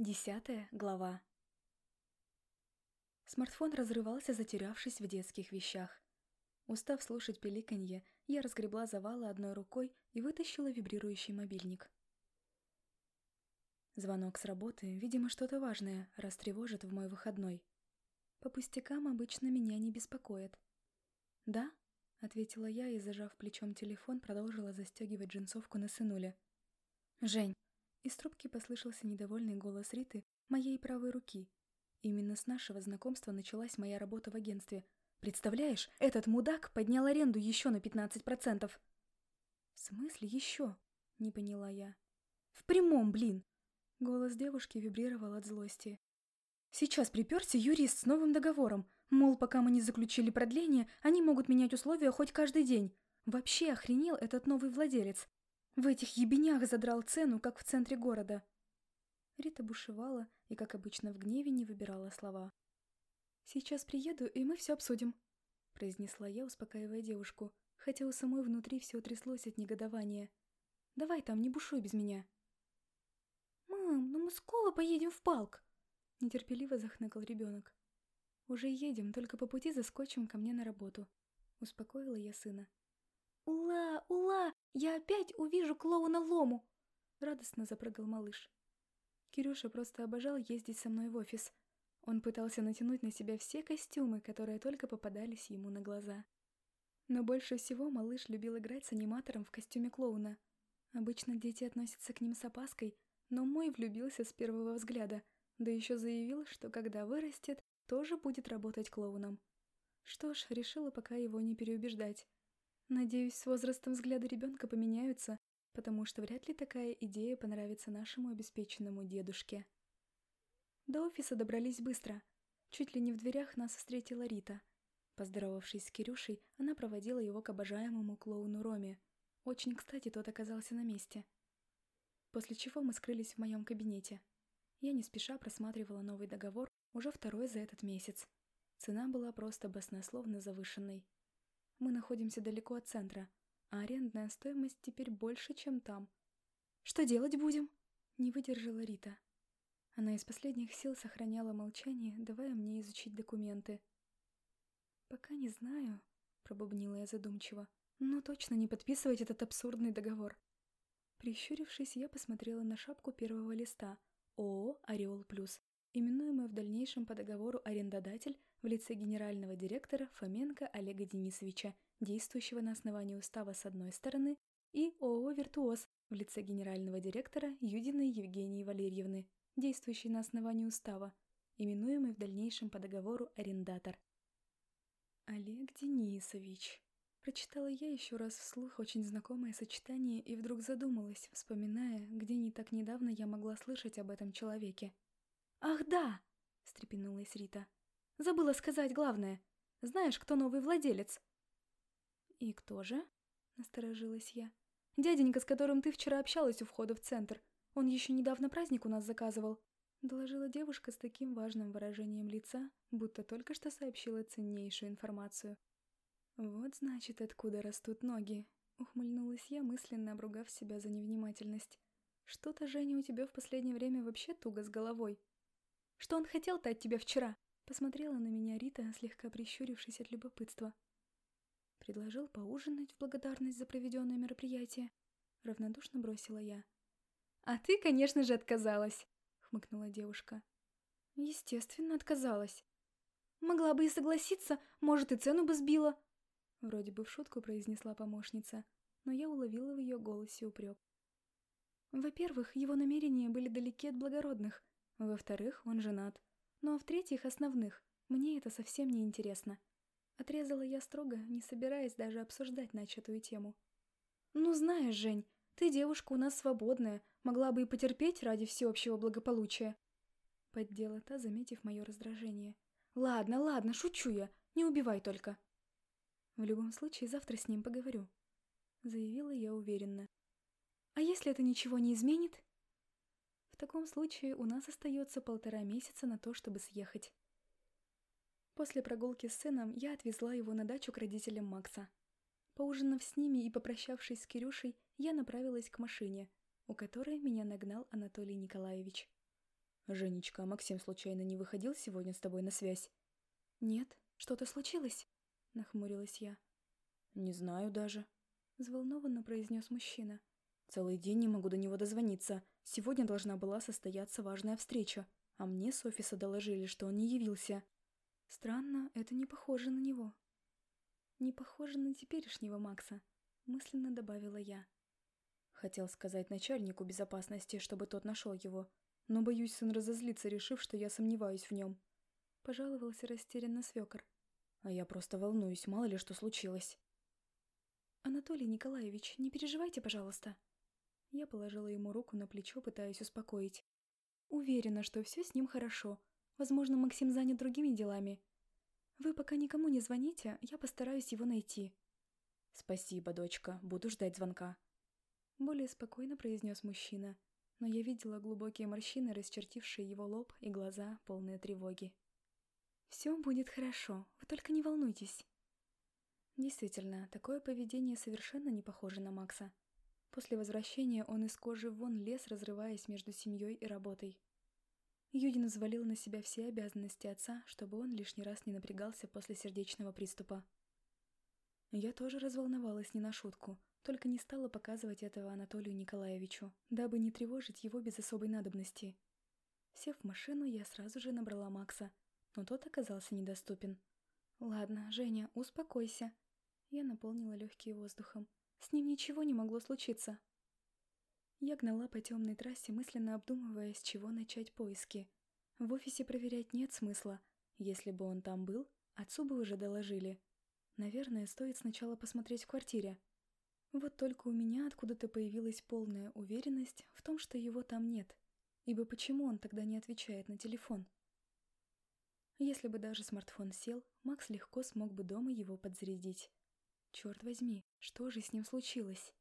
Десятая глава. Смартфон разрывался, затерявшись в детских вещах. Устав слушать пеликанье, я разгребла завалы одной рукой и вытащила вибрирующий мобильник. Звонок с работы, видимо, что-то важное, растревожит в мой выходной. По пустякам обычно меня не беспокоит. «Да?» — ответила я и, зажав плечом телефон, продолжила застегивать джинсовку на сынуле. «Жень!» Из трубки послышался недовольный голос Риты, моей правой руки. Именно с нашего знакомства началась моя работа в агентстве. Представляешь, этот мудак поднял аренду еще на 15%. В смысле еще? Не поняла я. В прямом, блин! Голос девушки вибрировал от злости. Сейчас приперся юрист с новым договором. Мол, пока мы не заключили продление, они могут менять условия хоть каждый день. Вообще охренел этот новый владелец. В этих ебенях задрал цену, как в центре города. Рита бушевала и, как обычно, в гневе не выбирала слова. «Сейчас приеду, и мы все обсудим», — произнесла я, успокаивая девушку, хотя у самой внутри все тряслось от негодования. «Давай там, не бушуй без меня». «Мам, ну мы скоро поедем в парк», — нетерпеливо захныкал ребенок. «Уже едем, только по пути заскочим ко мне на работу», — успокоила я сына. «Ула, ула! Я опять увижу клоуна Лому!» Радостно запрыгал малыш. Кирюша просто обожал ездить со мной в офис. Он пытался натянуть на себя все костюмы, которые только попадались ему на глаза. Но больше всего малыш любил играть с аниматором в костюме клоуна. Обычно дети относятся к ним с опаской, но мой влюбился с первого взгляда, да еще заявил, что когда вырастет, тоже будет работать клоуном. Что ж, решила пока его не переубеждать. Надеюсь, с возрастом взгляды ребенка поменяются, потому что вряд ли такая идея понравится нашему обеспеченному дедушке. До офиса добрались быстро. Чуть ли не в дверях нас встретила Рита. Поздоровавшись с Кирюшей, она проводила его к обожаемому клоуну Роме. Очень кстати тот оказался на месте. После чего мы скрылись в моем кабинете. Я не спеша просматривала новый договор, уже второй за этот месяц. Цена была просто баснословно завышенной. Мы находимся далеко от центра, а арендная стоимость теперь больше, чем там. «Что делать будем?» — не выдержала Рита. Она из последних сил сохраняла молчание, давая мне изучить документы. «Пока не знаю», — пробубнила я задумчиво, «но точно не подписывать этот абсурдный договор». Прищурившись, я посмотрела на шапку первого листа ООО «Ореол Плюс», именуемая в дальнейшем по договору арендодатель в лице генерального директора Фоменко Олега Денисовича, действующего на основании устава с одной стороны, и ООО «Виртуоз» в лице генерального директора Юдиной Евгении Валерьевны, действующей на основании устава, именуемый в дальнейшем по договору арендатор. Олег Денисович. Прочитала я еще раз вслух очень знакомое сочетание и вдруг задумалась, вспоминая, где не так недавно я могла слышать об этом человеке. «Ах да!» — встрепенулась Рита. Забыла сказать главное. Знаешь, кто новый владелец?» «И кто же?» — насторожилась я. «Дяденька, с которым ты вчера общалась у входа в центр. Он еще недавно праздник у нас заказывал», — доложила девушка с таким важным выражением лица, будто только что сообщила ценнейшую информацию. «Вот, значит, откуда растут ноги», — ухмыльнулась я, мысленно обругав себя за невнимательность. «Что-то, Женя, у тебя в последнее время вообще туго с головой. Что он хотел-то от тебя вчера?» Посмотрела на меня Рита, слегка прищурившись от любопытства. Предложил поужинать в благодарность за проведенное мероприятие. Равнодушно бросила я. «А ты, конечно же, отказалась!» — хмыкнула девушка. «Естественно, отказалась. Могла бы и согласиться, может, и цену бы сбила!» Вроде бы в шутку произнесла помощница, но я уловила в ее голосе упрек. Во-первых, его намерения были далеки от благородных. Во-вторых, он женат. Ну а в-третьих, основных, мне это совсем не интересно. Отрезала я строго, не собираясь даже обсуждать начатую тему. «Ну знаешь, Жень, ты девушка у нас свободная, могла бы и потерпеть ради всеобщего благополучия». Поддела та, заметив мое раздражение. «Ладно, ладно, шучу я, не убивай только». «В любом случае, завтра с ним поговорю», — заявила я уверенно. «А если это ничего не изменит?» В таком случае у нас остается полтора месяца на то, чтобы съехать. После прогулки с сыном я отвезла его на дачу к родителям Макса. Поужинав с ними и попрощавшись с Кирюшей, я направилась к машине, у которой меня нагнал Анатолий Николаевич. «Женечка, а Максим случайно не выходил сегодня с тобой на связь?» «Нет, что-то случилось?» — нахмурилась я. «Не знаю даже», — взволнованно произнес мужчина. «Целый день не могу до него дозвониться. Сегодня должна была состояться важная встреча, а мне с офиса доложили, что он не явился». «Странно, это не похоже на него». «Не похоже на теперешнего Макса», — мысленно добавила я. Хотел сказать начальнику безопасности, чтобы тот нашел его, но боюсь, сын разозлится, решив, что я сомневаюсь в нем. Пожаловался растерянно свекор. А я просто волнуюсь, мало ли что случилось. «Анатолий Николаевич, не переживайте, пожалуйста». Я положила ему руку на плечо, пытаясь успокоить. Уверена, что все с ним хорошо. Возможно, Максим занят другими делами. Вы пока никому не звоните, я постараюсь его найти. Спасибо, дочка, буду ждать звонка. Более спокойно произнес мужчина, но я видела глубокие морщины, расчертившие его лоб и глаза, полные тревоги. «Все будет хорошо, вы только не волнуйтесь». Действительно, такое поведение совершенно не похоже на Макса. После возвращения он из кожи вон лез, разрываясь между семьей и работой. Юдин взвалил на себя все обязанности отца, чтобы он лишний раз не напрягался после сердечного приступа. Я тоже разволновалась не на шутку, только не стала показывать этого Анатолию Николаевичу, дабы не тревожить его без особой надобности. Сев в машину, я сразу же набрала Макса, но тот оказался недоступен. «Ладно, Женя, успокойся». Я наполнила легкие воздухом. С ним ничего не могло случиться. Я гнала по темной трассе, мысленно обдумывая, с чего начать поиски. В офисе проверять нет смысла. Если бы он там был, отцу бы уже доложили. Наверное, стоит сначала посмотреть в квартире. Вот только у меня откуда-то появилась полная уверенность в том, что его там нет. Ибо почему он тогда не отвечает на телефон? Если бы даже смартфон сел, Макс легко смог бы дома его подзарядить. Черт возьми, что же с ним случилось?